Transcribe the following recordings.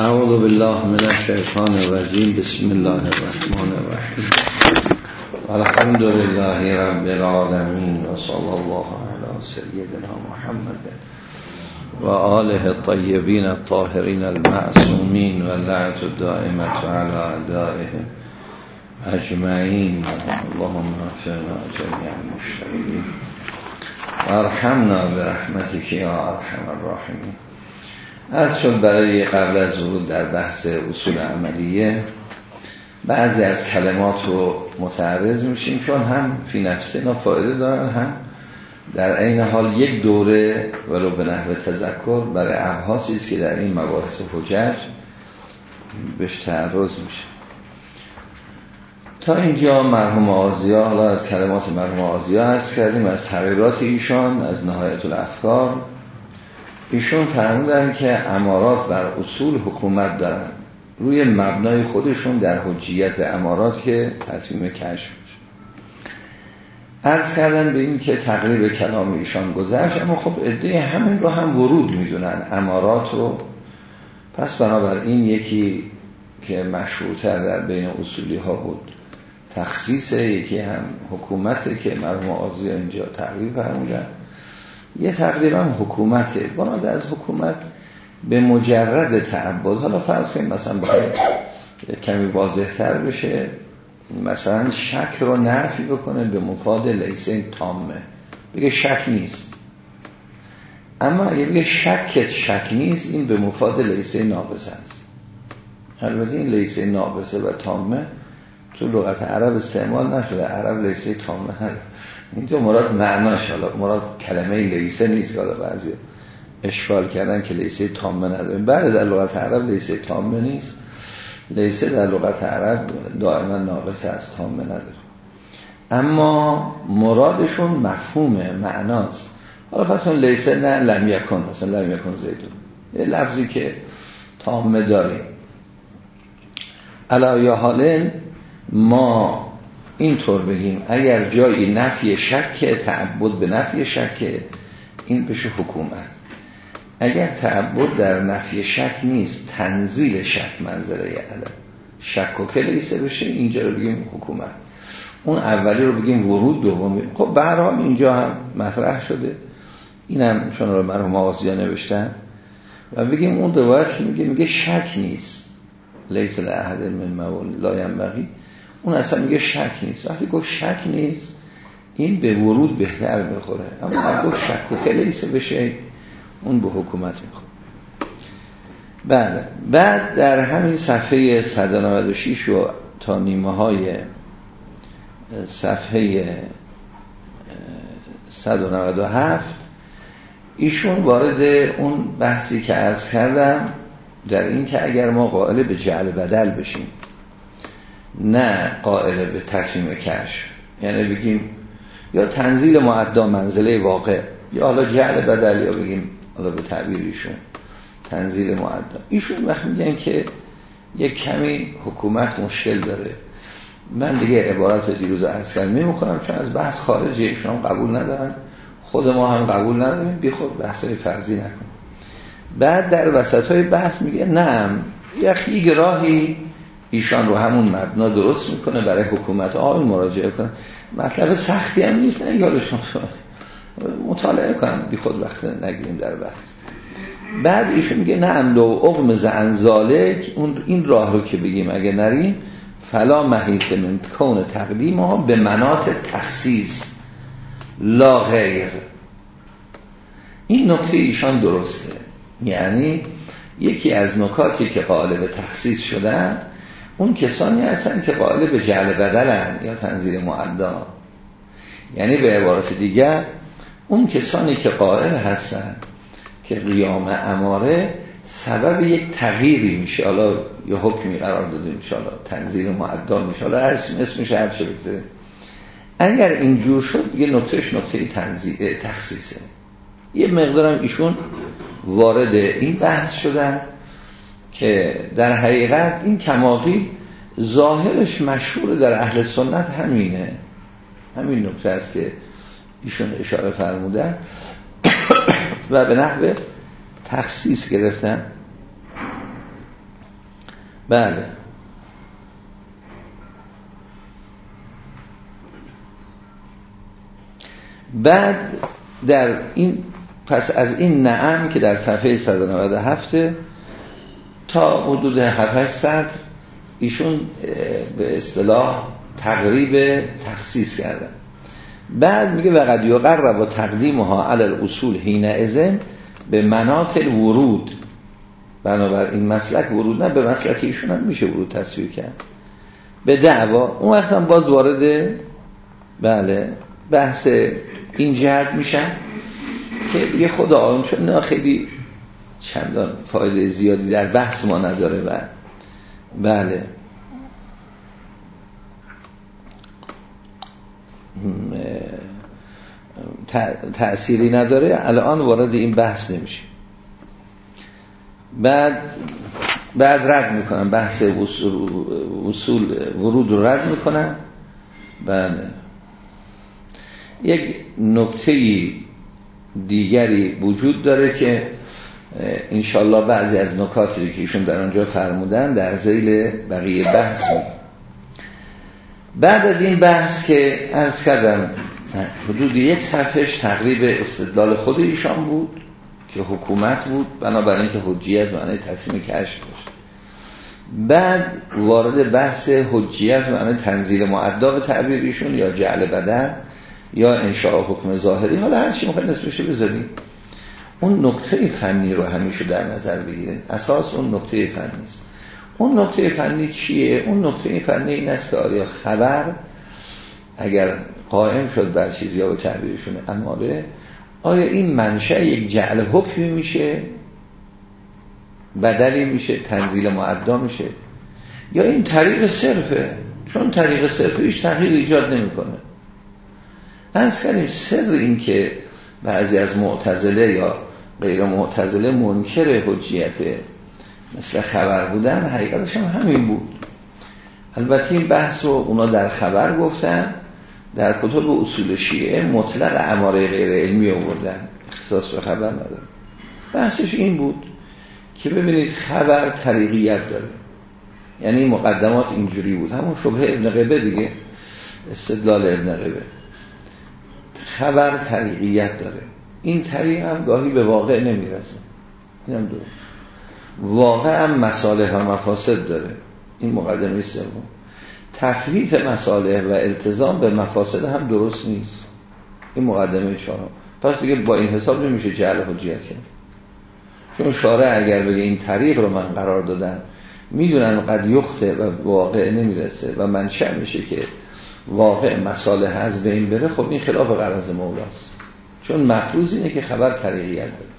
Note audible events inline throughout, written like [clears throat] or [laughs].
اعوذ بالله من الشیطان الرجیم. بسم الله الرحمن الرحیم. الحمد لله رب العالمین و صلی الله علی سیدنا محمد و آله الطیبین الطاهرین المعصومین و لعنت الدائمة على اعدائهم اجمعین. اللهم افعنا جميع المشتغلین و ارحمنا برحمتك یا ارحم الراحمین. از شد برای قبل از ورود در بحث اصول عملیه بعضی از کلمات رو متعرض میشیم چون هم فی نفسه اینا فایده دارن هم در این حال یک دوره ولو به نحو تذکر برای ابحاثی است که در این مباحث حجج بهش تعرض میشه. تا اینجا مرحوم آزیا حالا از کلمات مرحوم آزیا هست کردیم از تغییرات ایشان از نهایت الافکار. ایشون فرمودن که امارات بر اصول حکومت دارن. روی مبنای خودشون در حجیت امارات که تصمیم کشف ارز کردن به این که تقریب کلام ایشان گذشت اما خب عده همین رو هم ورود می‌دونن. امارات رو پس بنابراین یکی که مشروطه در بین اصولی ها بود تخصیص یکی هم حکومته که مرحوم آزی اینجا تقریب فرمودن. یه تقریبا حکومته. بناد از حکومت به مجرد تعبد حالا فرض کنیم مثلا باید کمی واضح تر بشه مثلا شک رو نفی بکنه به مفاد لیسه تامه. بگه شک نیست. اما اگه بگه شکت شک نیست این به مفاد لیسه ناقصه است. البته این لیسه ناقصه و تامه تو لغت عرب استعمال نشده. عرب لیسه تامه هست. اینجا مراد معناش حالا مراد کلمه لیسه نیست حالا بعضی اشکال کردن که لیسه تامه نداره بعد در لغت عرب لیسه تامه نیست. لیسه در لغت عرب دائما ناقص از تامه نداره اما مرادشون مفهومه معناست. حالا پس اون لیسه نه لم یکن مثلا لم یکن زیدون یه لفظی که تامه داریم. علا یا حالن ما اینطور بگیم اگر جایی نفی شک تعبد به نفی شک این بشه حکومت. اگر تعبد در نفی شک نیست تنزیل شک منظره علم شک و کلیسه بشه اینجا رو بگیم حکومت. اون اولی رو بگیم ورود دومی خب به هر اینجا هم مطرح شده. اینم چون رو مرحوم آسیا نوشتن. و بگیم اون روایت میگه میگه شک نیست. لیس لعهد من مول لا ینبغی. اون اصلا میگه شک نیست. وقتی گفت شک نیست این به ورود بهتر بخوره اما گفت شک و کلیسه بشه اون به حکومت می‌خوره. بله. بعد در همین صفحه 196 و تا نیمه های صفحه 197 ایشون وارد اون بحثی که از کردم در این که اگر ما قائل به جعل بدل بشیم نه قائل به تصمیم کش یعنی بگیم یا تنزیل معدا منزله واقع یا حالا جعل بدل یا بگیم حالا به تعبیر ایشون تنزیل معدا ایشون وقت میگن که یک کمی حکومت مشکل داره. من دیگه عبارت دیروز اصلا میمونم چون از بحث خارجی ایشون قبول ندارن. خود ما هم قبول نداریم. بی خود بحث فرضی نکن بعد در وسط های بحث میگه نه یک راهی ایشان رو همون مبنا درست می‌کنه برای حکومت آقای مراجعه کنه. مطلب سختی هم نیست نه یادشون مطالعه کنم بی خود وقت نگیریم در بحث. بعد ایشون میگه نه امدو اقم زنزالک اون این راه رو که بگیم اگه نریم فلا محیث من کون تقدیم ها به منات تخصیص. لا غیر. این نکته ایشان درسته. یعنی یکی از نکاتی که قائل به تخصیص شدن اون کسانی هستن که قائل به جعل بدلن یا تنظیر معدا. یعنی به عبارت دیگر اون کسانی که قائل هستن که قیام اماره سبب یک تغییری میشه. حالا یا حکمی قرار داده حالا تنظیر معدا حالا اسم اسمش هر چه اگر اینجور شد یه نکتهش نکته تنظیر تخصیصه. یه مقدارم ایشون وارد این بحث شدن. که در حقیقت این کماقی ظاهرش مشهور در اهل سنت همینه. همین نکته است که ایشون اشاره فرمودن [coughs] و به نحو تخصیص گرفتن. بله. بعد در این پس از این نعم که در صفحه 197 تا حدود 7 سطر ایشون به اصطلاح تقریب تخصیص کردن. بعد میگه وقد یقرب و تقدیمها علی الاصول حین ازن به مناط ورود بنابر این مسلک ورود نه به مسلک ایشون هم میشه ورود تصویر کرد. به دعوا اون وقت هم باز وارد بله بحث این جهت میشن که دیگه خدا آن خیلی چندان فایده زیادی در بحث ما نداره و بله. تأثیری نداره. الان وارد این بحث نمیشه بعد بعد رد می‌کنم. بحث وصول ورود رو رد می‌کنم. بله. یک نکته دیگری وجود داره که انشالله بعضی از نکاتی که ایشون در آنجا فرمودن در زیل بقیه بحث. بعد از این بحث که از کردم حدود یک صفحش تقریب استدلال خود ایشان بود که حکومت بود بنابراین که حجیت معنی تصمیم کشف داشت. بعد وارد بحث حجیت معنی تنزیل معدا به تعبیرشون یا جعل بدن یا انشاء حکم ظاهری. حالا هر چی نصفشه بذاریم اون نکته فنی رو همیشه در نظر بگیریم. اساس اون نکته فنی است. اون نکته فنی چیه؟ اون نکته فنی این است آیا خبر اگر قائم شد بر چیزی یا به تعبیرشون اماره آیا این منشأ یک جعل حکمی میشه؟ بدلی میشه؟ تنزیل معدا میشه؟ یا این طریق صرفه؟ چون طریق صرفه هیچ تغییر ایجاد نمی‌کنه. از کردیم سر این که بعضی از معتزله یا غیر معتزله منکر حجیت مثل خبر بودن حقیقتش هم همین بود. البته این بحث رو اونا در خبر گفتن در کتب اصول شیعه مطلق اماره غیر علمی آوردن اختصاص به خبر نداره بحثش این بود که ببینید خبر طریقیت داره. یعنی مقدمات اینجوری بود. همون شبه ابن قبه دیگه استدلال ابن قبه خبر طریقیت داره. این طریق هم گاهی به واقع نمی‌رسه. این هم دو واقع هم مساله و مفاسد داره. این مقدمه سوم. تفریط مساله و التزام به مفاسد هم درست نیست. این مقدمه چهارم. پس دیگه با این حساب نمیشه جعل حجیت کرد. چون شارع اگر بگه این طریق رو من قرار دادم می‌دونن قد یخته و واقع نمی‌رسه و منشأ میشه که واقع مساله از بین بره خب این خلاف قرض مولاست. چون مفروض اینه که خبر طریقیت داره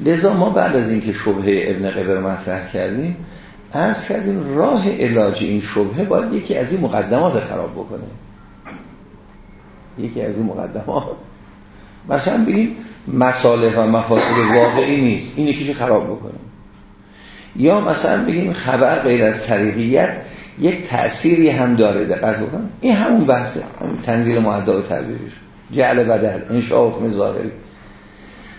لذا ما بعد از اینکه شبه ابن قبر مطرح کردیم از کردیم راه علاج این شبهه باید یکی از این مقدمات خراب بکنه. یکی از این مقدمات. مثلا بگیم مساله و مفاسد واقعی نیست. این یکیش خراب بکنه. یا مثلا بگیم خبر غیر از طریقیت یک تأثیری هم داره. دقت بکن. این همون بحثه. همون تنزیل معدا و تعبیرش جعل بدل انشاء حکم ظاهری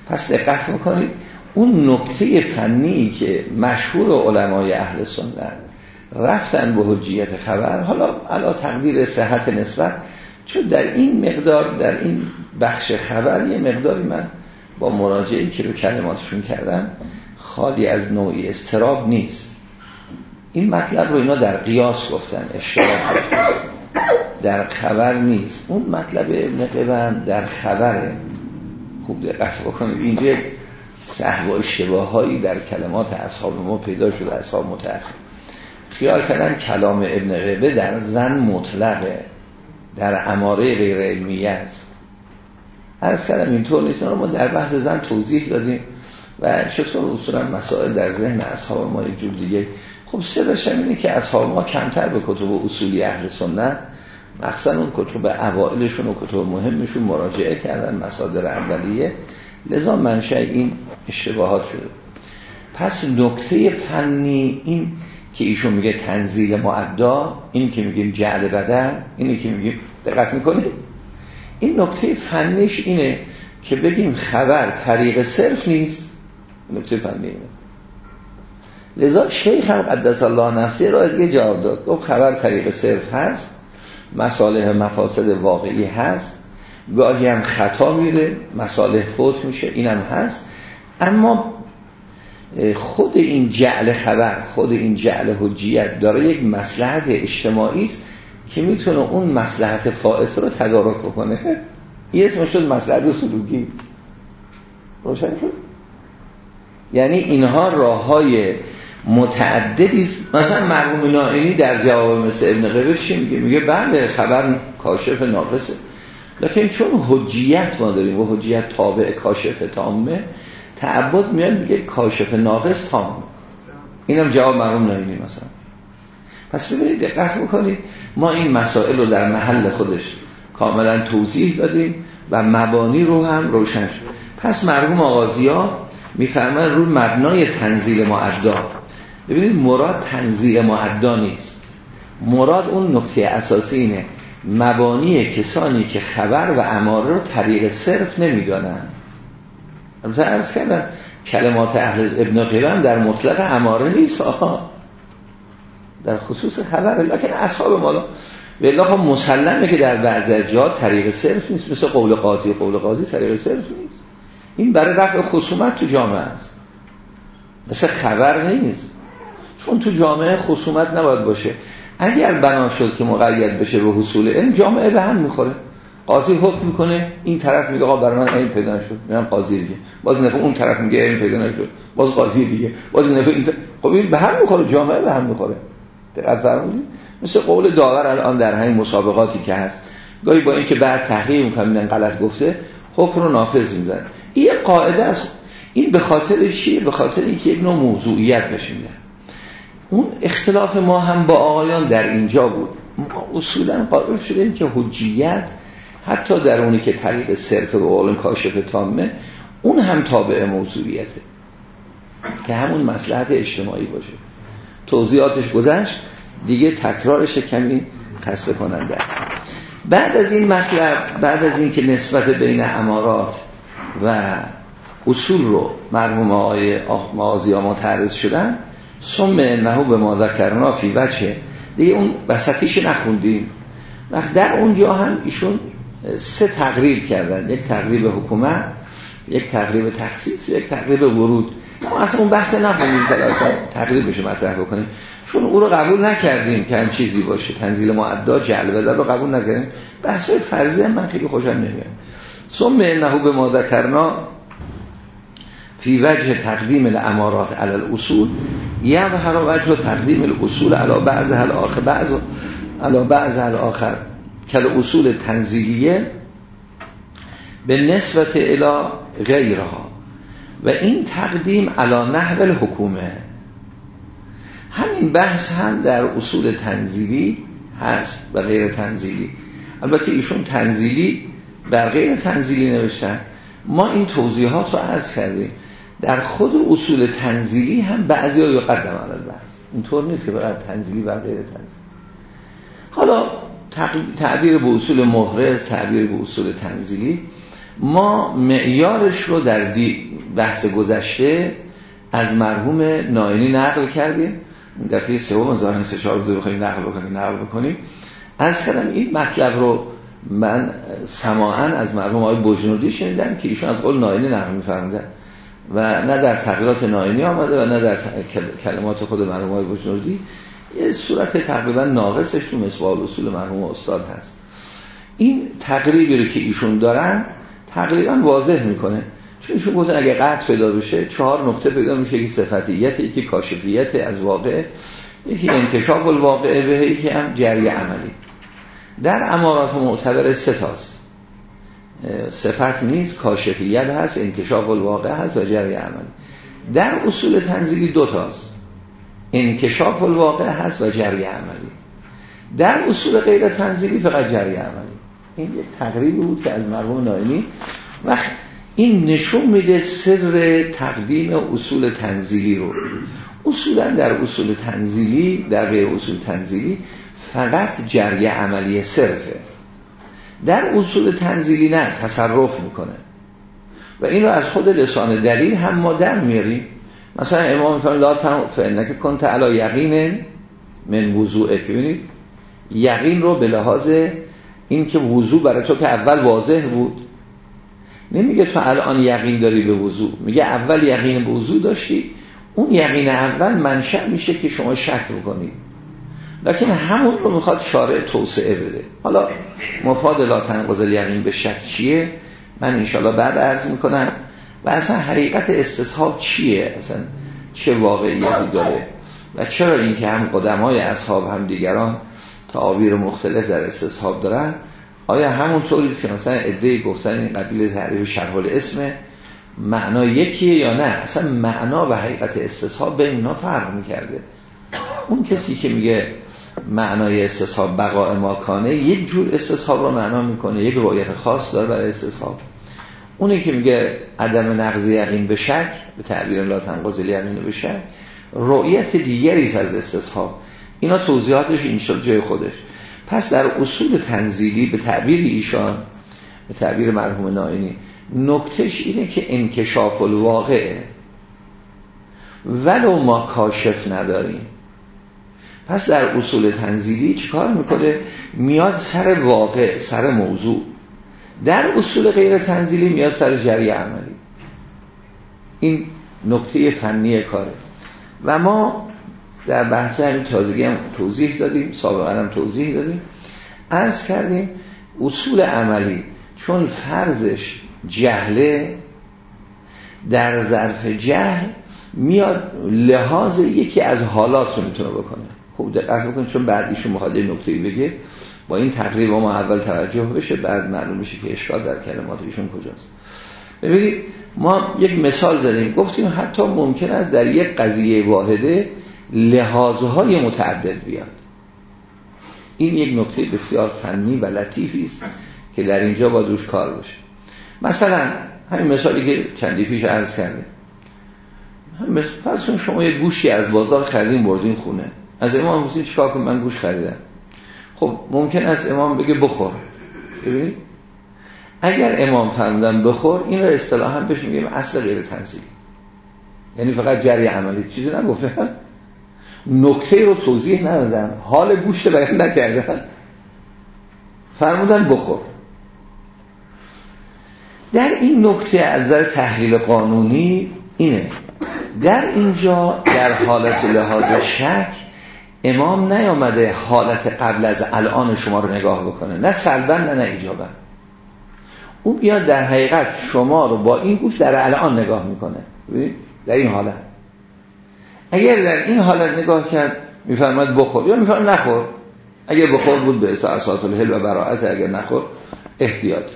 پس دقت بکنید اون نکته فنی که مشهور علمای اهل سنت رفتن به حجیت خبر حالا علا تقدیر صحت نسبت چون در این مقدار در این بخش خبر یه مقداری من با مراجعی که رو کلماتشون کردم خالی از نوعی استراب نیست. این مطلب رو اینا در قیاس گفتن اشتراک در خبر نیست. اون مطلب ابن قبن در خبره خوب دقت بکنید. اینجا سهو و اشتباه در کلمات اصحاب ما پیدا شده اصحاب متأخر. خیال کردن کلام ابن قبه در زن مطلقه در اماره غیر علمیه است. از کلم اینطور نیست. ما در بحث زن توضیح دادیم و چطور اصولا مسائل در ذهن اصحاب ما یک جور دیگه. خب سرش اینه که اصحاب ما کمتر به کتب اصولی اهل سنت مخصوصا اون کتب اوائلشون و کتب مهمشون مراجعه کردن مصادر اولیه. لذا منشه این اشتباهات شده. پس نکته فنی این که ایشون میگه تنزیل معدا این که میگیم جعل بدن اینی که میگیم دقت می‌کنه این نکته فنیش اینه که بگیم خبر طریق صرف نیست. نکته فنی اینه. لذا شیخ هم قدس الله نفسی را دیگه جواب داد. گفت خبر طریق صرف هست. مصالح مفاسد واقعی هست. گاهی هم خطا میره مصالح فوت میشه اینم هست. اما خود این جعل خبر خود این جعل حجیت داره یک مسلحت اجتماعی است که می‌تونه اون مسلحت فائت رو تدارک بکنه. [laughs] این اسم شد مسلحت سلوکی. روشن شد؟ یعنی اینها راه های متعددی مثلا مرحوم نائینی در جواب مثل ابن قبیر چی میگه؟ میگه بله خبر کاشف ناقصه. لکن چون حجیت ما داریم و حجیت تابع کاشف تامه تعبد میاد میگه کاشف ناقص تامه. اینم جواب مرحوم نائینی مثلا. پس ببینید دقت بکنید. ما این مسائل رو در محل خودش کاملا توضیح دادیم و مبانی رو هم روشن شد. پس مرحوم آغازی ها میفرمان رو مبنای تنزیل معدا ببینید مراد تنزیل معدا نیست. مراد اون نکته اساسی اینه. مبانی کسانی که خبر و اماره رو طریق صرف نمی‌دانن مثلا ارز کردن کلمات اهل ابن قیرم در مطلق اماره نیست آها. در خصوص خبر. لکن اصحاب مالا به خب مسلمه که در بعض جا طریق صرف نیست. مثل قول قاضی قول قاضی طریق صرف نیست. این برای رفع خصومت تو جامعه است. مثل خبر نیست. چون تو جامعه خصومت نباید باشه. اگر بنا شد که مقید بشه به حصول علم جامعه به هم می‌خوره. قاضی حکم می‌کنه این طرف میگه آقا برای من علم پیدا نشد. میگم قاضی دیگه. باز نفع اون طرف میگه علم پیدا نشد. باز قاضی دیگه. باز نفع این. خب این به هم می‌خوره جامعه به هم می‌خوره. دقت فرمودید؟ مثل قول داور الان در همین مسابقاتی که هست. گاهی با اینکه بعد تحقیق می‌کنن غلط گفته حکم رو نافذ می‌زنن این قاعده است. این به خاطر چیه به خاطر اینکه یک نوع موضوعیت بشینه اون اختلاف ما هم با آقایان در اینجا بود. ما اصولا قائل شدیم که حجیت حتی در اونی که طریق صرف و قول کاشف تامه اون هم تابع موضوعیته. که همون مسلحت اجتماعی باشه. توضیحاتش گذشت دیگه تکرارش کمی خسته کننده بعد از این مطلب بعد از این که نسبت بین امارات و اصول رو مرحوم آقای مازی ها متعرض شدن ثم نهو به ما ذکرنا فی وجه. دیگه اون وسطیش نخوندیم. وقت در اونجا هم ایشون سه تقریب کردن. یک تقریب حکومت یک تقریب تخصیص یک تقریب ورود. ما اصلا اون بحث نخوندیم. تقریب بشه مطرح بکنیم. چون او رو قبول نکردیم که هم چیزی باشه. تنزیل معدا جلوه در رو قبول نکردیم. بحث فرضی من خیلی خوشم نمیاد. ثم نهو به ما فی وجه تقدیم الامارات علی الاصول یظهر وجه تقدیم الاصول علی بعض الاخر بعض علی بعض الاخر کل اصول تنزیلیه به نسبت الى غیرها. و این تقدیم علی نحو الحکومه. همین بحث هم در اصول تنزیلی هست و غیر تنزیلی. البته ایشون تنزیلی بر غیر تنزیلی نوشتن. ما این توضیحات رو عرض کردیم. در خود اصول تنزیلی هم بعضی ها یقدم علی بحث اینطور نیست که برای تنزیلی و غیر تنزیلی. حالا تعبیر به اصول محرز تعبیر به اصول تنزیلی. ما معیارش رو در بحث گذشته از مرحوم ناینی نقل کردیم. دفعه سوم ظاهرا سه چهار روزه بخوایم نقل بکنیم نقل بکنیم. از کردم این مطلب رو من سماعا از مرحوم آقای بجنودی شنیدم که ایشون از قول ناینی نقل می‌فرمودن. و نه در تغییرات ناینی آمده و نه در کلمات خود مرحوم آقای بجنودی یه صورت تقریبا ناقصش تو مصباح اصول مرحوم استاد هست. این تقریبی رو که ایشون دارن تقریبا واضح می‌کنه. چون ایشون گفتن اگه قطع پیدا بشه چهار نقطه پیدا میشه یکی صفتیت یکی کاشفیت از واقع یکی انکشاف الواقع به یکی هم جری عملی. در امارات معتبر سه تاست. صفت نیست کاشفیت هست انکشاف الواقع هست و جری عملی. در اصول تنزیلی دو تاست. انکشاف الواقع هست و جری عملی. در اصول غیر تنزیلی فقط جری عملی. این یک تقریبی بود که از مرحوم نایمی وقت این نشون میده سر تقدیم اصول تنزیلی رو. اصولا در اصول تنزیلی در غیر اصول تنزیلی فقط جری عملی صرفه. در اصول تنزیلی نه تصرف می‌کنه. و این رو از خود لسان دلیل هم ما در میاریم. مثلا امام میفرمه لا فانک کنت علی یقین من وضوعه ببینید یقین رو به لحاظ این که وضوع برای تو که اول واضح بود. نمیگه تو الان یقین داری به وضوع. میگه اول یقین به وضوع داشتی اون یقین اول منشأ میشه که شما شک بکنید لکن همون رو می‌خواد شارع توسعه بده. حالا مفاد لا تنقض یقین به شک چیه؟ من انشالله بعد عرض می‌کنم. و اصلا حقیقت استصحاب چیه؟ اصلا چه واقعیتی داره؟ و چرا اینکه هم قدمای اصحاب هم دیگران تعابیر مختلف در استصحاب دارن؟ آیا همون طوریست که مثلا ادهی گفتن این قبیل تعریف شرح اسم معنا یکیه یا نه؟ اصلا معنا و حقیقت استصحاب به اینا فرق می‌کرده. اون کسی که میگه معنای استصحاب بقاء ماکانه یک جور استصحاب رو معنا می‌کنه یک رؤیت خاص داره برای استصحاب. اونی که میگه عدم نقض یقین به شک به تعبیر لا تنقض یقین به شک رؤیت دیگری از استصحاب. اینا توضیحاتش این جای خودش. پس در اصول تنزیلی به تعبیر ایشان به تعبیر مرحوم نائینی نکتش اینه که انکشاف الواقعه ولو ما کاشف نداریم. پس در اصول تنزیلی چیکار می‌کنه؟ میاد سر واقع سر موضوع. در اصول غیر تنزیلی میاد سر جری عملی. این نکته فنی کاره. و ما در بحث همین تازگی هم توضیح دادیم سابقا هم توضیح دادیم. عرض کردیم اصول عملی چون فرضش جهله در ظرف جهل میاد لحاظ یکی از حالات رو می‌تونه بکنه. خوب دقت بکنید چون بعد ایشون مخاطب نکته بگه با این تقریب ما اول توجه بشه بعد معلوم میشه که اشکال در کلمات ایشون کجاست. ببینید ما یک مثال زدیم گفتیم حتی ممکن است در یک قضیه واحده لحاظهای متعدد بیاد. این یک نکته بسیار فنی و لطیفی است که در اینجا با دوش کار بشه مثلا همین مثالی که چندی پیش عرض کردیم. فرض شما یه گوشی از بازار خریدین بردین خونه. از امام حسین چیکار کنم؟ من گوش خریدم. خب ممکن است امام بگه بخور. ببینید؟ اگر امام فرمودن بخور این رو اصطلاحا بهش میگیم اصل غیر تنزیلی. یعنی فقط جری عملی. چیزی نگفتن نکته رو توضیح ندادن. حال گوشت بیان نکردن. فرمودن بخور. در این نکته از نظر تحلیل قانونی اینه. در اینجا در حالت لحاظ شک امام نیامده حالت قبل از الان شما رو نگاه بکنه. نه سلبا نه نه ایجابا او بیاد در حقیقت شما رو با این گوش در الان نگاه می‌کنه. در این حالت. اگر در این حالت نگاه کرد میفرماد بخور. یا میفرماد نخور. اگر بخور بود به اساسات الهل و براعت اگر نخور احتیاط.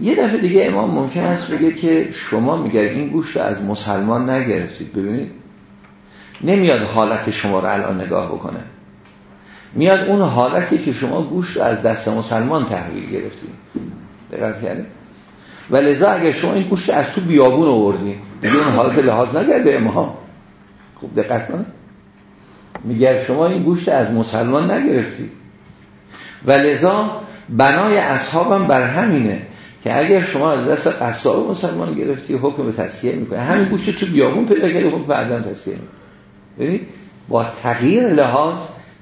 یه دفعه دیگه امام ممکن است بگه که شما میگه این گوشت از مسلمان نگرفتید. ببینید؟ نمیاد حالت شما رو الان نگاه بکنه. میاد اون حالتی که شما گوشت از دست مسلمان تحویل گرفتید دقت کردید و لذا اگر شما این گوشت از تو بیابون آوردید دیگه اون حالت لحاظ نگرده امام. خوب دقت کنید میگه شما این گوشت از مسلمان نگرفتید و لذا بنای اصحابم بر همینه که اگر شما از دست قصاب مسلمان گرفتی حکم تسکیه می‌کنه همین گوشت تو بیابون پیدا کردی حکم بعدا تسکیه می‌کنه ببینید با تغییر لحاظ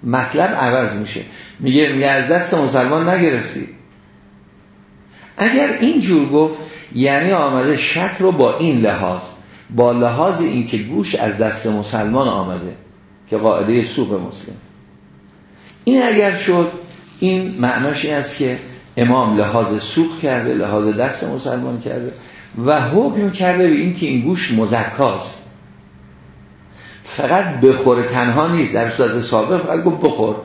مطلب عوض میشه. میگه میگه از دست مسلمان نگرفتی. اگر اینجور گفت یعنی آمده شک رو با این لحاظ با لحاظ اینکه گوش از دست مسلمان آمده که قاعده سوق مسلم. این اگر شد این معناش این است که امام لحاظ سوق کرده لحاظ دست مسلمان کرده و حکم کرده به این که این گوش مزکاست. فقط بخور تنها نیست. در صورت سابق فقط گفت بخور.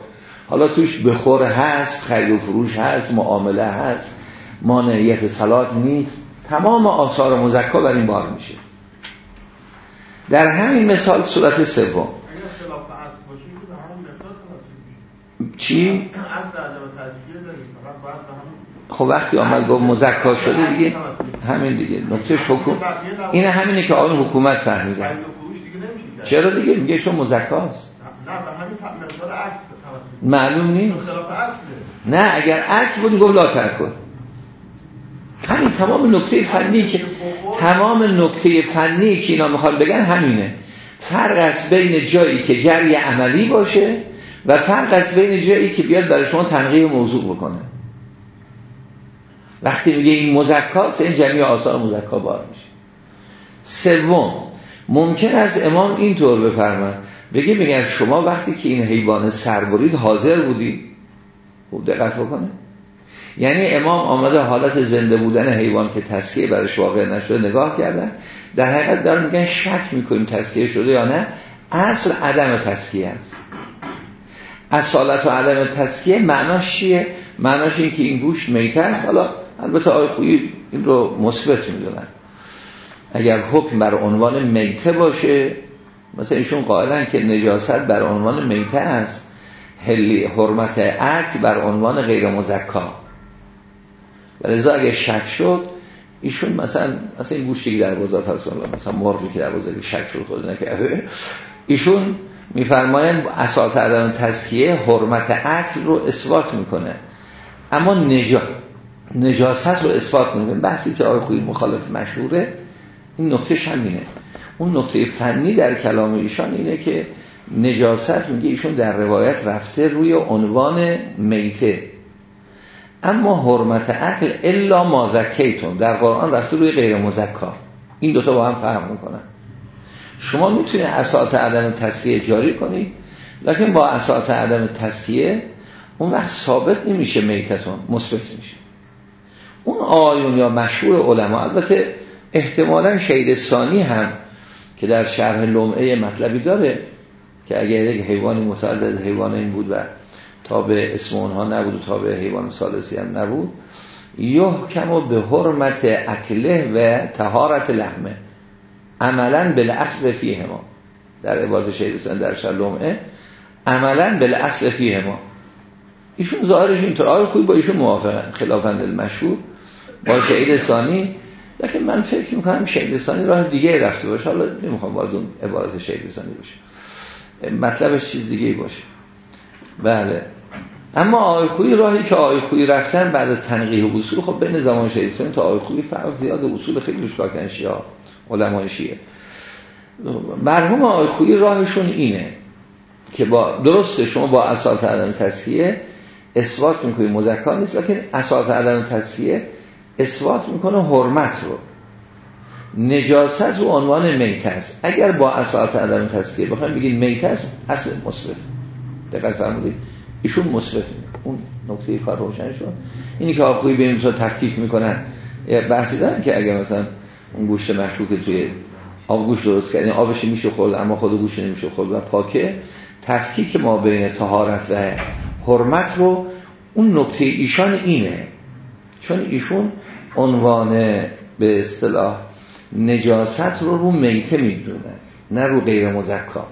حالا توش بخور هست خرید و فروش هست معامله هست مانعیت سلات نیست. تمام آثار مزکا بر این بار میشه. در همین مثال صورت سوم. چی؟ خب وقتی آمد گفت مزکا شده دیگه همین دیگه. نکته حکوم این همینه که آن حکومت فهمیده. چرا دیگه؟ میگه چون مزکاست معلوم نیست. نه اگر عکس بودی گفت لا کن همین تمام نکته فنی که تمام نکته فنی که اینا می‌خواد بگن همینه. فرق از بین جایی که جری عملی باشه و فرق از بین جایی که بیاد برای شما تنقیه موضوع بکنه. وقتی میگه این مزکاست این جمعی آثار مزکا بار میشه. سوم ممکن از امام اینطور بفرمد بگه میگن شما وقتی که این حیوان سر برید حاضر بودی؟ خوب دقت بکنه. یعنی امام آمده حالت زنده بودن حیوان که تسکیه برش واقع نشده نگاه کردن در حقیقت دارن میگن شک می‌کنیم تسکیه شده یا نه. اصل عدم تسکیه است. اصالت و عدم تسکیه معناش چیه؟ معناش این که این گوشت میته است حالا البته آقای خویی این رو مثبت می‌دونن. اگر حکم بر عنوان میته باشه مثلا ایشون قائلن که نجاست بر عنوان میته است. حرمت عک بر عنوان غیر مزکا. ولذا اگه شک شد ایشون مثلا مثلا این گوشتی که در بازار فرض مثلا مرغی که در بازار شک شد خود نکرده. ایشون میفرمایند اساس عدم تزکیه حرمت عقل رو اثبات می‌کنه. اما نجا... نجاست رو اثبات می‌کنه بحثی که آقای خویی مخالف مشهوره این نکته همینه اون نکته فنی در کلام ایشان اینه که نجاست میگه ایشون در روایت رفته روی عنوان میته. اما حرمت عقل الا ما زکیتون در قرآن رفته روی غیر مزکا این دوتا با هم فهم می‌کنن. شما می‌تونید اساس عدم تصحیه جاری کنید لکن با اساس عدم تصحیه اون وقت ثابت نمیشه میتتون مثبت میشه. اون آیون یا مشهور علما البته احتمالا شهید ثانی هم که در شرح لمعه مطلبی داره که اگر یک حیوانی متعدد از حیوان این بود و تا به اسم اونها نبود و تا به حیوان سالسی هم نبود یحکم و به حرمت اکله و تهارت لحمه. عملا بل اصل فیه ما در عباز شهید در شلومه عملا بل اصل فیه ما ایشون ظاهرش اینطور. آقای خوبی با ایشون موافقن. خلافند المشهور با شهید لیکن من فکر می‌کنم شهید ثانی راه دیگه رفته باشه. حالا نمی‌خوام باید اون عبارت شهید ثانی باشه مطلبش چیز دیگه باشه. بله. اما آقای خویی راهی که آقای خویی رفتن بعد از تنقیه اصول خب بین زمان شهید ثانی تا آقای خویی فرق زیاد اصول خیلی روش ها علمای شیعه. مرحوم آقای خویی راهشون اینه که با درسته شما با اساس عدم تصحیه اثبات می‌کنید مذکر نیست لیکن اساس عدم تصحیه اثبات می‌کنه حرمت رو. نجاست رو عنوان میت است اگر با اساس عدم تصحیه بخوایم بگید میت است اصل مثبت دقیق فرمودید. ایشون مثبت اون نکته کار روشن شد. اینی که آقای به این تفکیک می‌کنن. بحثی دارن که اگر مثلا اون گوشت مشروع توی آب گوشت درست کردن آبش میشه خورد اما خود گوشت نمیشه خورد و پاکه. تفکیک ما بین تهارت و حرمت رو اون نکته ایشان اینه. چون ایشون عنوان به اصطلاح نجاست رو رو میته می‌دونن نه رو غیر مزکا.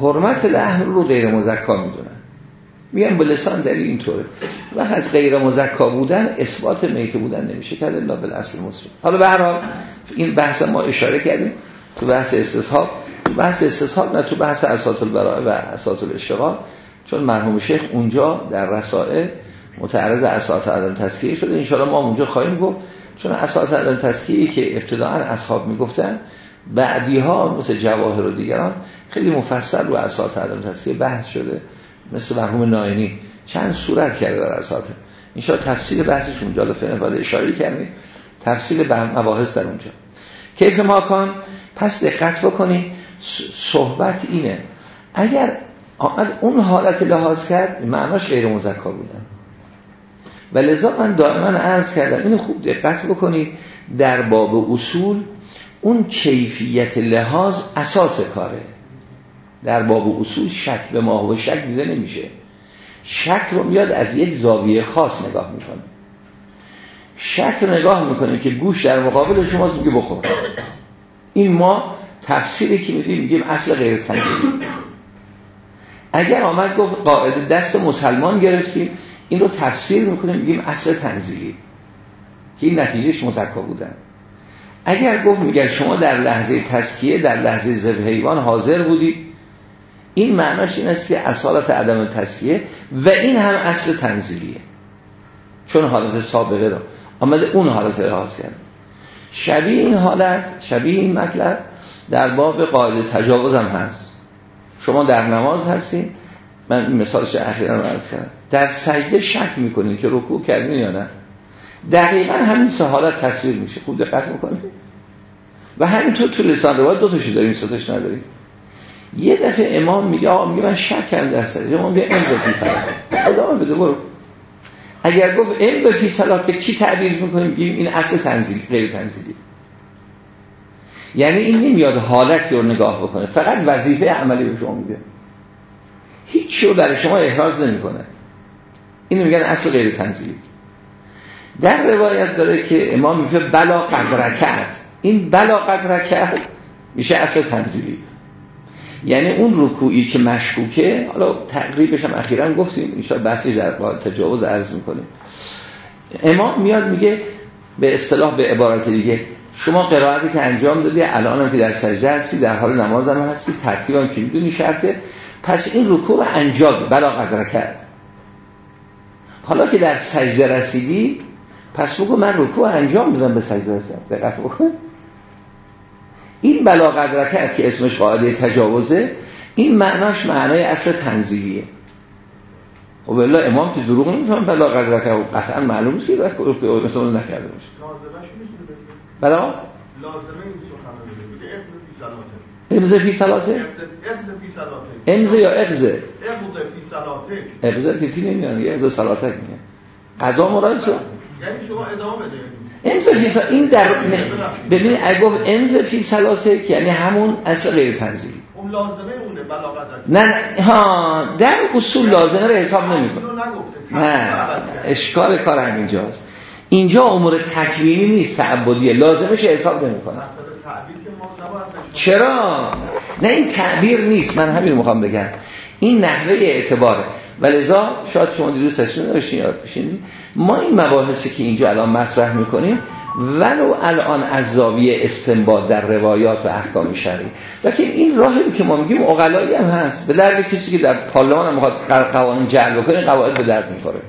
حرمت لحم رو غیر مزکا می‌دونن میگن به لسان دلیل اینطوره. و از غیر مزکا بودن اثبات میت بودن نمیشه. کرد الا بالاصل مسلم حالا به هر حال این بحث ما اشاره کردیم تو بحث استصحاب. تو بحث استصحاب نه تو بحث اساط البراء و اساط الاشتغال چون مرحوم شیخ اونجا در رسائل متعرض اساط عدم تسکیه شده. ان ما اونجا خواهیم گفت. چون اساط عدم تسکیه که ابتداعا اصحاب می‌گفتن بعدی ها مثل جواهر و دیگران خیلی مفصل رو اساط عدم تسکیه بحث شده. مثل مرحوم ناینی چند صورت کرده در اساطه اینشا تفصیل بحثش اونجا لفظ اشاره کردیم. تفصیل مباحث در اونجا. کیف ماکان پس دقت بکنیم صحبت اینه. اگر آمد اون حالت لحاظ کرد معناش غیر مزکا بودن و لذا من دائما عرض کردم اینو خوب دقت بکنید در باب اصول اون کیفیت لحاظ اساس کاره. در باب اصول شک به ما و شک دیده نمیشه. شک رو میاد از یک زاویه خاص نگاه می‌کنه. شک رو نگاه می‌کنه که گوش در مقابل شما میگه بخور. این ما تفسیری که میدیم میگیم اصل غیر اگر آمد گفت قاعده دست مسلمان گرفتیم این رو تفسیر می‌کنیم میگیم اصل تنزیلی که این نتیجهش مزکا بودن. اگر گفت میگه شما در لحظه تسکیه در لحظه ذبح حیوان حاضر بودید این معناش این است که اصالت عدم تسکیه و این هم اصل تنزیلیه. چون حالت سابقه رو. آمده اون حالت لحاظ کرد شبیه این حالت شبیه این مطلب در باب قاعده تجاوز هم هست. شما در نماز هستین من مثالش اخیرا رو عرض کردم. در سجده شک می‌کنید که رکوع کردین یا نه؟ دقیقا همین سه حالت تصویر میشه. خوب دقت می‌کنید؟ و همینطور تو لسان روایت دو تاشو داریم ستاش نداریم. یه دفعه امام میگه آقا میگه من شک کردم در سجده. امام میگه امضا فی صلاته. ادامه بده برو. اگر گفت امضا فی صلاته کی تعبیر می‌کنیم بگیم این اصل تنزیل غیر تنزیلی. یعنی این نمیاد حالتی رو نگاه بکنه. فقط وظیفه عملی به شما میگه هیچ رو برای شما احراز نمی‌کنه. اینو میگن اصل غیر تنزیلی در روایت داره که امام میگه بلا قدرکت این بلا قدرکت میشه اصل تنزیلی یعنی اون رکوعی که مشکوکه حالا تقریبش هم اخیرا گفتیم این بحثی در تجاوز عرض می‌کنه امام میاد میگه به اصطلاح به عبارت دیگه شما قرائتی که انجام دادی الان هم که در سجده هستی در حال نماز هم هستی ترتیب هم که می‌دونی شرطه پس این رکوع انجام بلا قدر کرد. حالا که در سجده رسیدی پس بگو من رکوع انجام دادم به سجده رسیدم. دقت بکن. این بلا قدرکه است که اسمش قاعده تجاوزه این معناش معنای اصل تنزیلیه خب الله امام که دروغ نمی‌تونم بلا قدرکه قطعا معلوم نیست که مثلا نکرده باشه. بلا؟ لازمه امزه فی سلاته امزه یا اقزه اقزه که فی نمیان یه اقزه سلاته میگن قضا مراد شد یعنی شما ادامه بده. امز فی این در ببین اگه گفت امز فی سلاسه یعنی همون اصل غیر تنزیلی اون لازمه اونه بلاغت نه ها در اصول لازمه رو حساب نمی‌کنه. نه. اشکال کار همینجاست. اینجا امور تکوینی نیست تعبدیه. لازمش حساب نمی‌کنه. چرا؟ نه این تعبیر نیست. من همین رو می‌خوام بگم. این نحوه اعتباره. ولذا شاید شما دیروز سشن داشتین یاد بشین ما این مباحثی که اینجا الان مطرح می‌کنیم ولو الان از زاویه استنباط در روایات و احکام شرعی. لکن این راهی که ما میگیم اقلایی هم هست. به درد کسی که در پارلمان هم می‌خواد قوانین جعل بکنه قواعد به درد می‌خوره.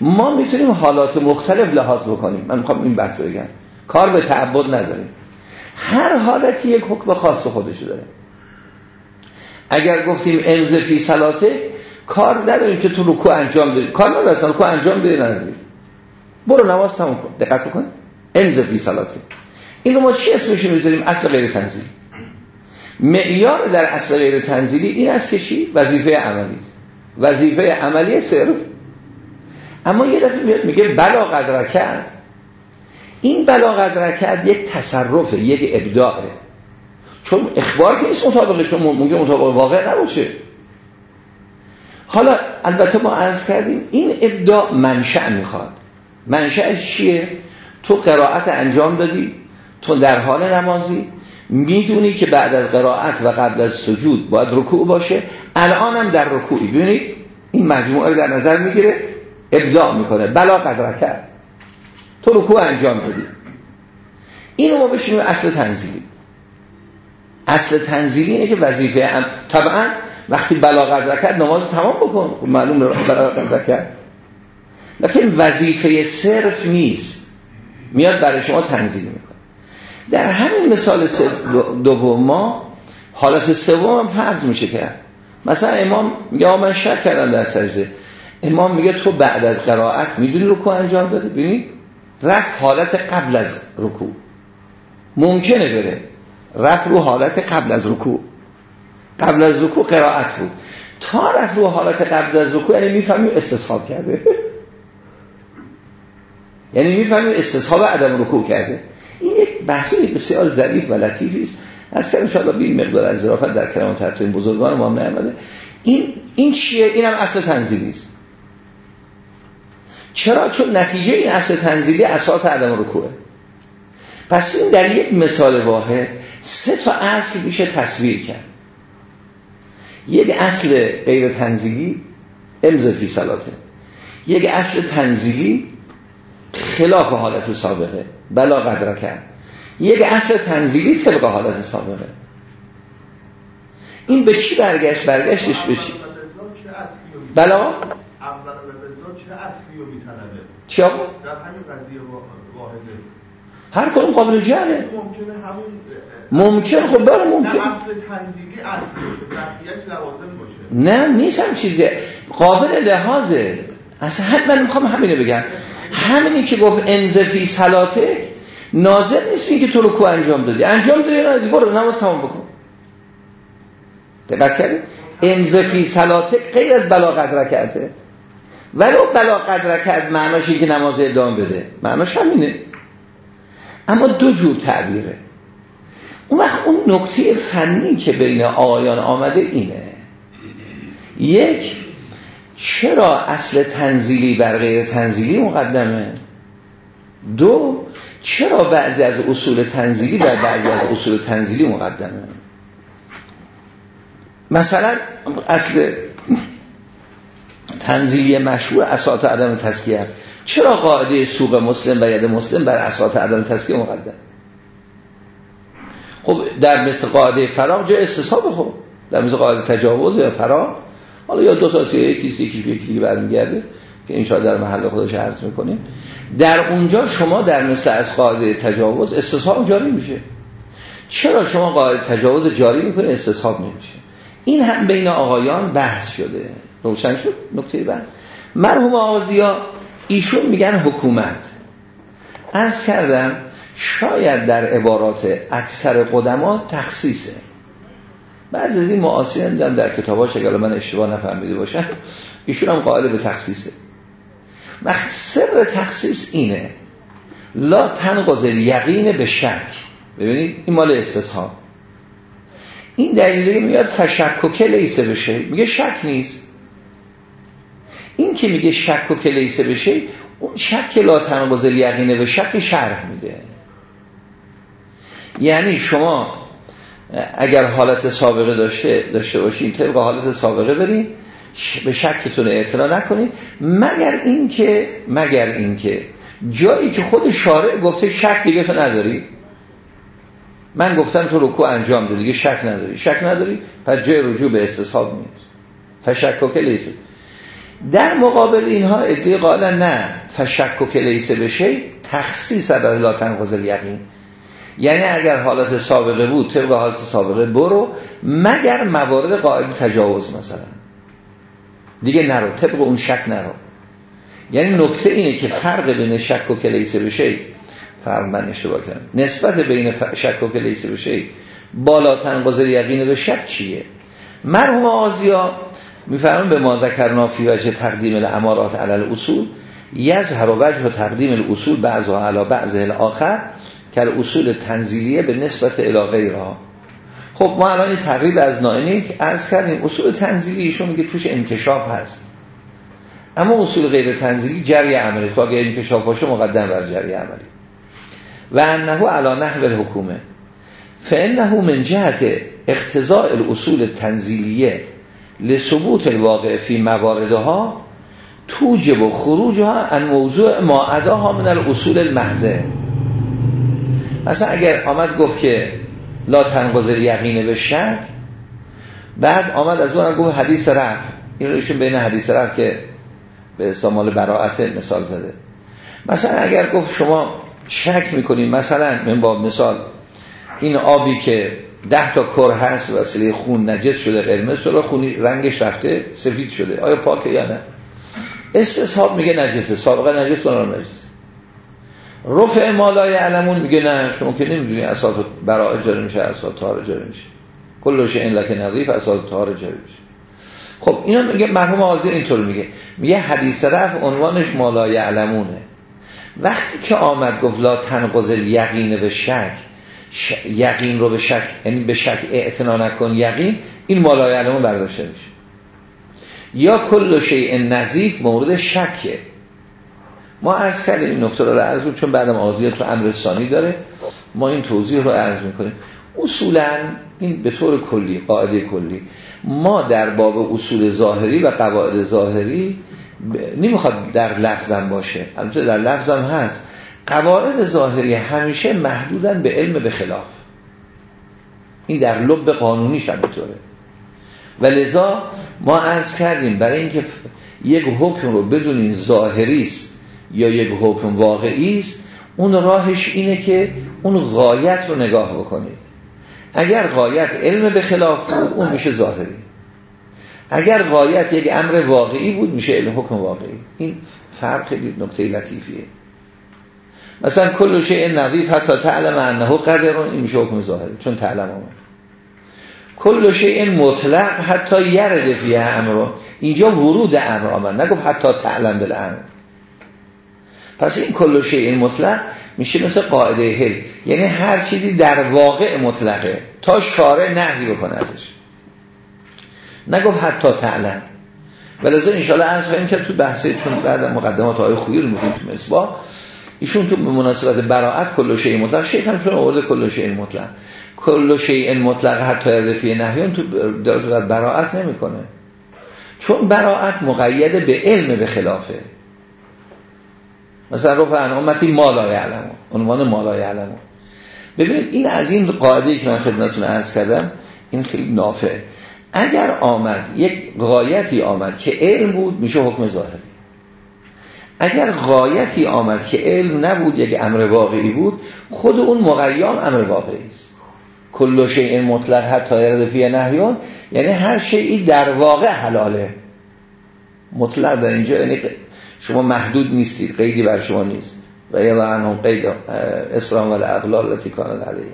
ما می‌تونیم حالات مختلف لحاظ بکنیم. من می‌خوام این بحث بگم. کار به تعبد نداریم. هر حالتی یک حکم خاص خودشو داره. اگر گفتیم امز فی سلاته کار نداریم که تو رکوع انجام بدید کار نداریم رکوع انجام بدید نداریم برو نماز تموم کن. دقت کن امز فی سلاته اینو ما چی اسمش می‌ذاریم؟ اصل غیر تنزیلی. معیار در اصل غیر تنزیلی این است که چی؟ وظیفه عملی. وظیفه عملی صرف اما یه دفعه میاد میگه بلا قدرکت این بلا قدرکت یک تصرفه یک ابداعه. چون اخبار که نیست مطابقه چون ممکن مطابق واقع نباشه. حالا البته ما عرض کردیم این ابداع منشأ می‌خواد. منشأش چیه؟ تو قرائت انجام دادی تو در حال نمازی می‌دونی که بعد از قرائت و قبل از سجود باید رکوع باشه الان هم در رکوعی. ببینید این مجموعه رو در نظر می‌گیره ابداع می‌کنه. بلا قدر کرد تو رکوع انجام دادی اینو ما بشینیم اصل تنزیلی. اصل تنزیلی اینه که وظیفه هم طبعا وقتی بلاغت کرد نماز تمام بکن. خب معلوم بلاغت کرد لیکن وظیفه صرف نیست. میاد برای شما تنظیم می‌کنه. در همین مثال دوم ما حالت سوم هم فرض میشه کرد مثلا امام میگه من شک کردم در سجده. امام میگه تو بعد از قرائت می‌دونی رکوع انجام داده؟ ببینید رفت حالت قبل از رکوع. ممکنه بره. رفت رو حالت قبل از رکوع. قبل از رکوع قرائت بود. تا رفت رو حالت قبل از رکوع یعنی می‌فهمیم استصحاب کرده. [laughs] یعنی می‌فهمیم استصحاب عدم رکوع کرده. این یک بحثی بسیار ظریف و لطیفی است. از کردم شاید به این مقدار از ظرافت در کلام تحت این بزرگان ما هم نعمده این این چیه؟ اینم اصل تنزیلی است. چرا؟ چون نتیجه این اصل تنزیلی اساس عدم رکوعه. پس این در یک مثال واحد سه تا اصل میشه تصویر کرد. یک اصل غیر تنزیلی امز فی سلاته یک اصل تنزیلی خلاف حالت سابقه. بلا قدر کرد. یک اصل تنزیلی طبق حالت سابقه. این به چی برگشت؟ برگشتش به چی؟ بلا؟ چی آقا؟ در همین قضیه واحده. هر کدوم قابل جمعه. ممکنه همون ممکن خب بله نه ممکن. اصل تنزیلی اصل لوازم باشه. نه نیست هم چیزی قابل لحاظه اصلا حتما می‌خوام همینو بگم. همینی که گفت انزفی سلاته ناظر نیست که تو رکوع انجام دادی. انجام دادی ندادی برو نماز تمام بکن. دقت کردی؟ انزفی سلاته غیر از بلا قدرکته ولو بلا قدرکت معناش که نماز ادامه بده معناش همینه. اما دو جور تعبیره. اون وقت اون نکته فنی که بین آقایان آمده اینه. یک چرا اصل تنزیلی بر غیر تنزیلی مقدمه؟ دو چرا بعضی از اصول تنزیلی بر بعضی از اصول تنزیلی مقدمه؟ مثلا اصل تنزیلی مشروع اساط عدم تسکیه است. چرا قاعده سوق مسلم و ید مسلم بر اساط عدم تسکیه مقدم؟ خب در مثل قاعده فراغ جای استصحاب خب. در مثل قاعده تجاوز یا فراغ. حالا یا دو تا سیه یکی یکی یکی دیگه برمیگرده که این در محل خودش عرض می‌کنیم. در اونجا شما در مثل از قاعده تجاوز استصحاب جاری میشه. چرا شما قاعده تجاوز جاری می‌کنه استصحاب نمیشه؟ این هم بین آقایان بحث شده. روشن شد نکته بحث. مرحوم آغازیا ایشون میگن حکومت. از کردم شاید در عبارات اکثر قدما تخصیصه. بعضی از این معاصرین در کتاباش اگر من اشتباه نفهمیده باشم ایشون هم قائل به تخصیصه. و سر تخصیص اینه لا تنقض یقین به شک. ببینید این مال استصحاب این دلیلی میاد فشک و کلیسه بشه. میگه شک نیست. این که میگه شک و کلیسه بشه اون شک لا تنقض یقینه به شک شرح میده. یعنی شما اگر حالت سابقه داشته داشته باشید طبق حالت سابقه برید به شکتون اعتنا نکنید مگر اینکه مگر اینکه جایی که خود شارع گفته شک دیگه تو نداری. من گفتم تو رکوع انجام دادی دیگه شک نداری. شک نداری پس جای رجوع به استصحاب نیست فشک و کلیسه. در مقابل اینها ادعای قائلن نه. فشک و کلیسه بشه تخصیص از لا تنقض یقین. یعنی اگر حالت سابقه بود طبق حالت سابقه برو مگر موارد قاعده تجاوز مثلا. دیگه نرو طبق اون شک نرو. یعنی نکته اینه که فرق بین شک و کلیسه بشه فرق من اشتباه کردم. نسبت بین شک و کلیسه بشه بالا تنقضر یقین به شک چیه؟ مرحوم آزیا میفهمون به ما ذکرنا فی وجه تقدیم الامارات علی اصول یظهر وجه تقدیم الاصول بعضها علی بعض الاخر که اصول تنزیلیه به نسبت علاقه را. خب ما الان این تقریب از نائنی ارز کردیم اصول تنزیلی ایشون میگه توش انکشاف هست. اما اصول غیر تنزیلی جری عملی تو اگر انکشاف باشه مقدم بر جری عملی و انه علا نحو الحکومه. فانه من جهت اقتضاء الاصول تنزیلیه لثبوت الواقع فی مواردها توجب و خروجها ان موضوع ما اداها من الاصول المحضه. مثلا اگر آمد گفت که لا تنقضر یقینه به شک بعد آمد از اونم گفت حدیث رفت این روشون بین حدیث رفت که به استعمال براعت مثال زده. مثلا اگر گفت شما شک می‌کنیم مثلا من با مثال این آبی که ده تا کر هست وسیله خون نجس شده قرمز شده خونی رنگش رفته سفید شده. آیا پاکه یا نه؟ استصحاب میگه نجسه سابقه نجس کنم نجس. رفع مالای علمون میگه نه شما که نمی‌دونی اساس برای جاری میشه اساس تار جاری میشه. کلش این لکه نظیف اساس تار جاری میشه. خب اینا میگه مرحوم آزیر اینطور میگه. میگه حدیث رفع عنوانش مالای علمونه وقتی که آمد گفت لا تنقض یقین به شک یقین رو به شک یعنی به شک اعتنا نکن یقین این مالای علمون برداشته میشه. یا کل شیء نظیف مورد شکه. ما عرض کردیم این نکته رو عرض چون بعدم آزیت رو امر ثانی داره. ما این توضیح رو عرض می‌کنیم. اصولا این به طور کلی قاعده کلی ما در باب اصول ظاهری و قواعد ظاهری نمی‌خواد در لفظم باشه. البته در لفظم هست. قواعد ظاهری همیشه محدودن به علم به خلاف. این در لب قانونی همینطوره و لذا ما عرض کردیم برای اینکه یک حکم رو بدونین ظاهری است یا یک حکم واقعی است اون راهش اینه که اون غایت رو نگاه بکنید. اگر غایت علم به خلاف بود اون میشه ظاهری. اگر غایت یک امر واقعی بود میشه علم حکم واقعی. این فرق نکته لطیفیه. مثلا کل شیء نظیف حتی تعلم انه قدر این میشه حکم ظاهری چون تعلم آمد. کل شیء مطلق حتی یرد فیه امر. اینجا ورود امر آمد نگفت حتی تعلم بالامر پس این کل شیء مطلق میشه مثل قاعده هل یعنی هر چیزی در واقع مطلقه تا شارع نهی بکنه ازش. نگفت حتی تعلم. ولذا انشاءالله عرض خواهیم که تو بحثه چون بعد مقدمات خویی رو می‌کنیم تو مصباح. ایشون تو به مناسبت براعت کل شیء مطلق شیخ هم چون آورده کل شیء مطلق. کل شیء مطلق حتی ردفی نهیون تو در براعت نمی‌کنه. چون براعت مقید به علم به خلافه. مثلا رفع عن امتی ما لا یعلم عنوان ما لا یعلم ببینید این از این قاعده که من خدمتتون عرض کردم این خیلی نافع. اگر آمد یک غایتی آمد که علم بود میشه حکم ظاهری. اگر غایتی آمد که علم نبود یک امر واقعی بود خود اون مقیام امر واقعی است. کل شیء مطلق حتی یرد فی نهیون یعنی هر شیعی در واقع حلاله. مطلق در اینجا یعنی شما محدود نیستید قیدی بر شما نیست. و یا عنهم قید اسلام و الاغلال التي کانت علیه.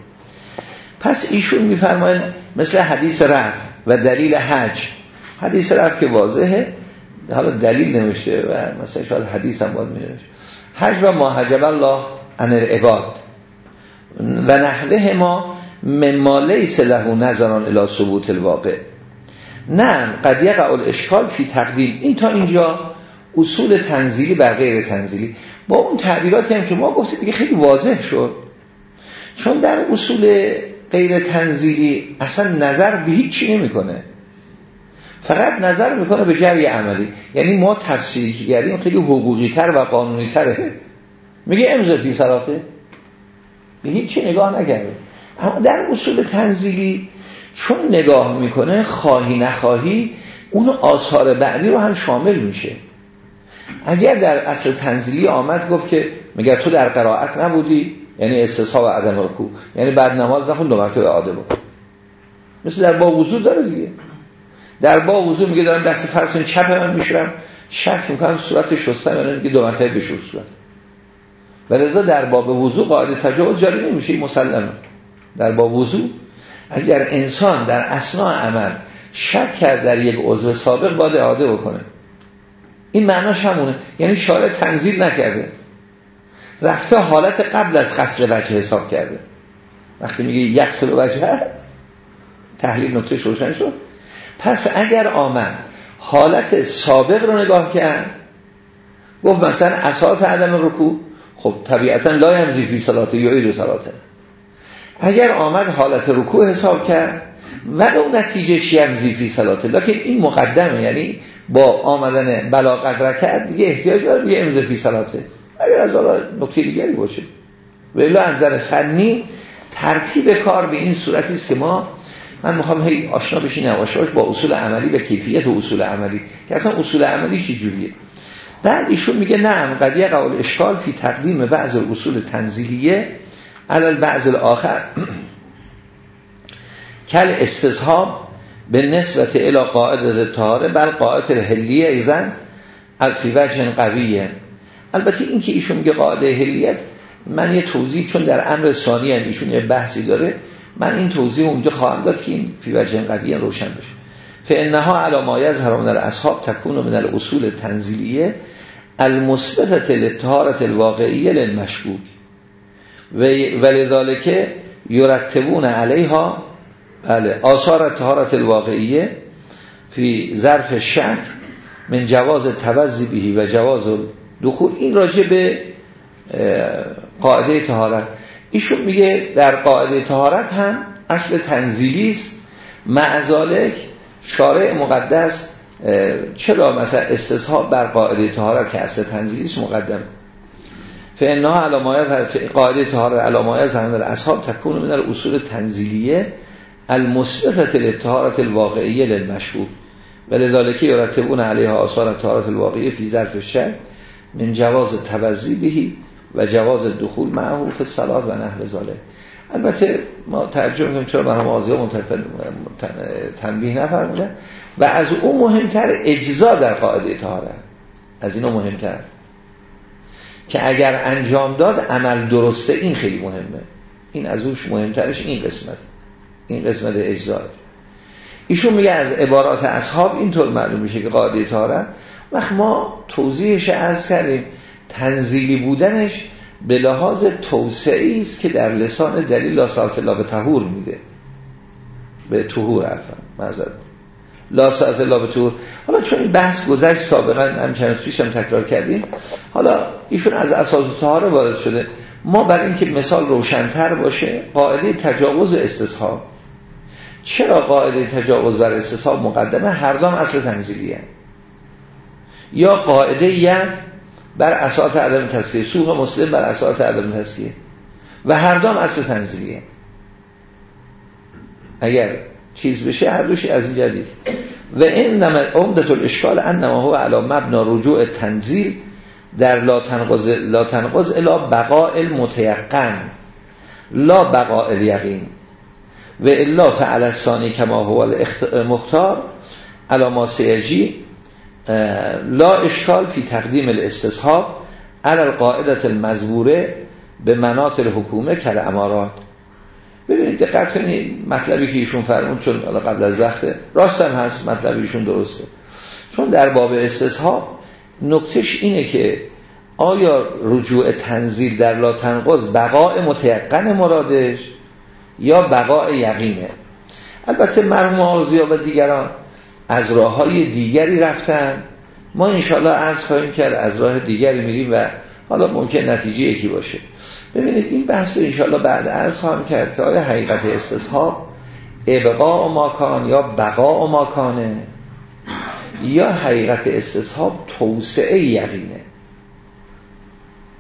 پس ایشون میفرمایند مثل حدیث رفع و دلیل حج. حدیث رفع که واضحه حالا دلیل نمیشه و مثلا شاید حدیث هم باید می حج و ما حجب الله عن العباد. و نحوه ما مما لیس له نظران الى ثبوت الواقع. نه قد یقع الاشکال فی تقدیم. این تا اینجا اصول تنزیلی بر غیر تنزیلی. با اون تعبیراتی هم که ما گفتیم دیگه خیلی واضح شد. چون در اصول غیر تنزیلی اصلا نظر به هیچی نمی‌کنه. فقط نظر می‌کنه به جری عملی. یعنی ما تفسیری که خیلی حقوقی تر و قانونی تره میگه امضا فی سراته به هیچی نگاه نکرده. اما در اصول تنزیلی چون نگاه می‌کنه خواهی نخواهی اون آثار بعدی رو هم شامل میشه. اگر در اصل تنزیلی آمد گفت که مگر تو در قرائت نبودی یعنی استصحاب و عدم رکوع. یعنی بعد نماز نخون دو مرتبه عاده بود مثل در با وضو داره دیگه. در با وضو میگه دارم دست فرسون چپ من میشورم. شک می‌کنم صورت شستم یعنی میگه دو مرتبه بشور صورت. و رضا در باب وضو قاعده تجاوز جاری نمیشه مسلمه. در باب وضو اگر انسان در اسنا عمل شک کرد در یک عضو سابق باید اعاده بکنه. این معناش همونه. یعنی شارع تنزیل نکرده. رفته حالت قبل از خسر وجه حساب کرده. وقتی میگه یک سل وجه تحلیل نکته روشن شد. پس اگر آمد حالت سابق رو نگاه کرد گفت مثلا اساس عدم رکوع خب طبیعتا لا یمزی فی صلاته یا ایدو صلاته. اگر آمد حالت رکوع حساب کرد و اون نتیجه شیمزی فی صلاته. لکن این مقدمه یعنی با آمدن بلاغت رکعت دیگه احتیاج داره به امضا فی اگر از حالا نکته دیگری باشه. و الا از نظر فنی ترتیب کار به این صورتی است که ما من می‌خوام هی آشنا بشین نواش با اصول عملی به کیفیت و اصول عملی که اصلا اصول عملی چی جوریه؟ بعد ایشون میگه نه قضیه قول اشکال فی تقدیم بعض اصول تنزیلیه علال بعض الاخر. [clears throat] کل استصحاب به نسبت الى قاعده تاره بل قاعده هلیه ایزن فی وجه قویه. البته این که ایشون میگه قاعده هلیت من یه توضیح چون در امر ثانی هم ایشون یه بحثی داره من این توضیح اونجا خواهم داد که این فی وجه قویه روشن بشه. فانها علی ما من الاصحاب تکون من الاصول تنزیلیه المثبته للطهارت الواقعیه للمشکوک. ولذالک یرتبون علیها بله آثار تهارت الواقعیه فی ظرف شک من جواز توزی بهی و جواز دخول. این راجع به قاعده تهارت ایشون میگه در قاعده تهارت هم اصل تنزیلی است. معزالک شارع مقدس چرا مثلا استصحاب بر قاعده تهارت که اصل تنزیلی است مقدم؟ فانها علامات قاعده تهارت علامات زمان اصحاب تکون من اصول تنزیلیه المثبتة للطهارت الواقعیه للمشهور و لذالک یرتبون علیها آثار طهارت الواقعیه فی ظرف شک من جواز توضی بهی و جواز دخول معروف صلات و نحو زاله البته ما ترجمه کنیم چرا برای آزیا تنبیه نفرمودن و از اون مهمتر اجزا در قاعده تاره از اینو مهمتر. که اگر انجام داد عمل درسته این خیلی مهمه. این از اوش مهمترش این قسمت. این قسمت اجزا. ایشون میگه از عبارات اصحاب اینطور معلوم میشه که قاعده تاره وقت ما توضیحش عرض کردیم. تنزیلی بودنش به لحاظ توسعی است که در لسان دلیل لا سالت لا به تهور میده. به تهور حرفم مذارت لا سالت لا به تهور حالا چون این بحث گذشت سابقا هم چند پیش هم تکرار کردیم حالا ایشون از اساس طهاره وارد شده. ما برای اینکه مثال روشنتر باشه قاعده تجاوز و استصحاب. چرا قاعده تجاوز و استصحاب مقدمه؟ هر دام اصل تنزیلیه. یا قاعده ید بر اساس عدم تسکیه سوق مسلم بر اساس عدم تسکیه و هر دام اصل تنزیلیه اگر چیز بشه هر دوشی از این جدید. و این عمدت الاشکال انما هو علا مبنا رجوع تنزیل در لا تنقض لا تنقض الا بقاء المتيقن لا بقاء الیقین. و الا فعل الثانی کما هو مختار علا ما لا اشکال فی تقدیم الاستصحاب علی القاعدت المزبوره به مناط الحکومه کل امارات. ببینید دقت کنید مطلبی که ایشون فرمود چون قبل از وقته راستم هست مطلبی ایشون درسته. چون در باب استصحاب نکتش اینه که آیا رجوع تنزیل در لا تنقض بقاء متیقن مرادش یا بقاء یقینه؟ البته مرموم آزیا و دیگران از راه های دیگری رفتن. ما انشاءالله عرض خواهیم کرد از راه دیگری میریم و حالا ممکن نتیجه یکی باشه. ببینید این بحث انشاءالله بعد عرض خواهم کرد که آیا حقیقت استصحاب ابقاء ماکان یا بقاء ماکانه؟ یا حقیقت استصحاب توسعه یقینه؟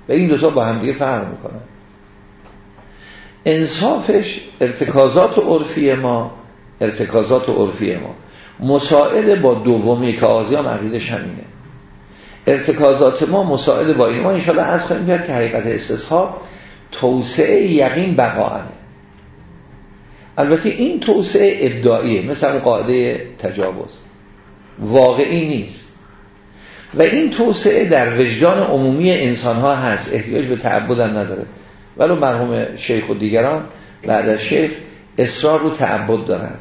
و این دوتا با هم دیگه فرق می‌کنن انصافش ارتکازات عرفی ما ارتکازات عرفی ما. مساعد با دومی که آزیان عقیدش همینه ارتکازات ما مساعد با این. ما انشاءالله از خواهیم کرد که حقیقت استصحاب توسعه یقین بقاانه البته این توسعه ادعاییه مثل قاعده تجاوز. واقعی نیست. و این توسعه در وجدان عمومی انسان ها هست. احتیاج به تعبد نداره. ولو مرحوم شیخ و دیگران بعد از شیخ اصرار رو تعبد دارن.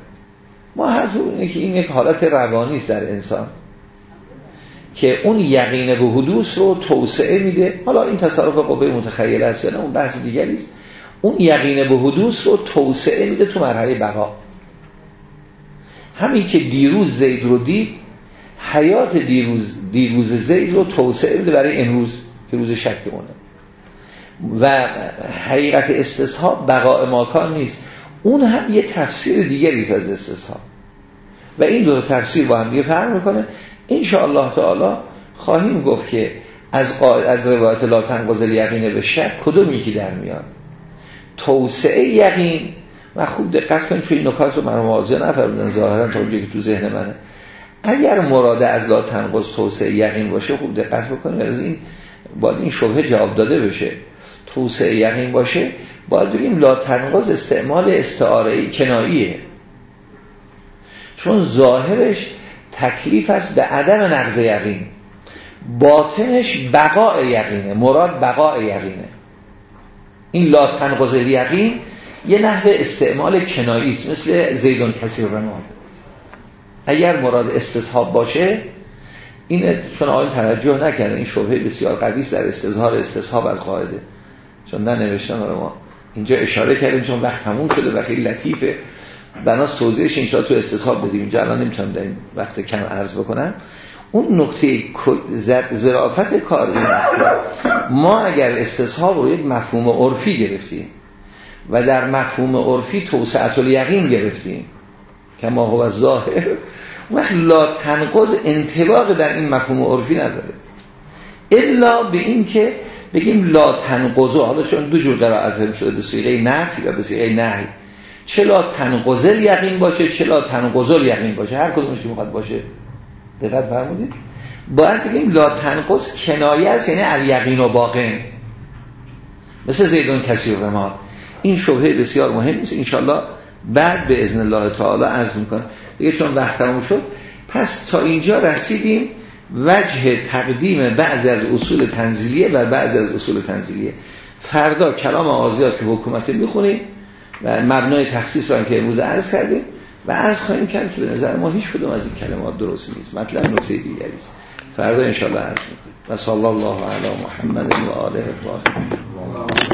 ما حرف اینه که این یک حالت روانی است در انسان. که اون یقین به حدوث رو توسعه میده. حالا این تصرف قوه متخیل است یا نه اون بحث دیگری است. اون یقین به حدوث رو توسعه میده تو مرحله بقا. همین که دیروز زید رو دید حیات دیروز دیروز زید رو توسعه میده برای امروز که روز شک اونه و حقیقت استصحاب بقاء ماکان نیست. اون هم یه تفسیر دیگری از استصحاب. و این دو تفسیر با هم دیگه فرق می‌کنه. الله تعالی خواهیم گفت که از از روایت لا تنقض یقین به شک کدومی که در میاد؟ توسعه یقین. و خوب دقت کنید چون این نکات رو من واضح نفرمودن ظاهرا تا که تو ذهن منه. اگر مراد از لا تنقض توسعه یقین باشه خوب دقت بکنید. از این باید این شبهه جواب داده بشه. توسعه یقین باشه باید بگیم لا تنقض استعمال استعاره کناییه. چون ظاهرش تکلیف است به عدم نقض یقین. باطنش بقاء یقینه. مراد بقاء یقینه. این لا تنقض یقین یه نحو استعمال کنایی است مثل زیدون کسی رمان اگر مراد استصحاب باشه این چون آقای توجه نکنه این شبهه بسیار قوی در استظهار استصحاب از قاعده. چون ننوشتن ما اینجا اشاره کردیم چون وقت تموم شده و خیلی لطیفه. بناس توضیحش اینجا تو استصحاب بدیم اینجا الان نمی‌تونم در این وقت کم عرض بکنم. اون نکته ظرافت کار این است ما اگر استصحاب رو یک مفهوم عرفی گرفتیم و در مفهوم عرفی توسعت الیقین گرفتیم که ما هو ظاهر وقت لا تنقض انطباق در این مفهوم عرفی نداره. الا به این که بگیم لا تنقضو حالا چون دو جور قرائت شده به سیغه نفی و به سیغه نهی. چه لا تنقضل یقین باشه چه لا تنقضل یقین باشه. هر کدومش که می‌خواد باشه دقت فرمودید. باید بگیم لا تنقص کنایه است یعنی الیقین و باقین مثل زیدون کسی و رماد. این شبهه بسیار مهم است انشالله بعد به ازن الله تعالی عرض می‌کنم. دیگه چون وقت تموم شد پس تا اینجا رسیدیم. وجه تقدیم بعض از اصول تنزیلیه و بعض از اصول تنزیلیه. فردا کلام آزیاد که حکومت می‌خونیم و مبنای تخصیص را که امروز عرض کردیم و عرض خواهیم کرد که به نظر ما هیچ کدوم از این کلمات درست نیست. مطلب نکته دیگری است. فردا انشاءالله عرض می‌کنیم و صلی الله علی محمد و آله الطاهرین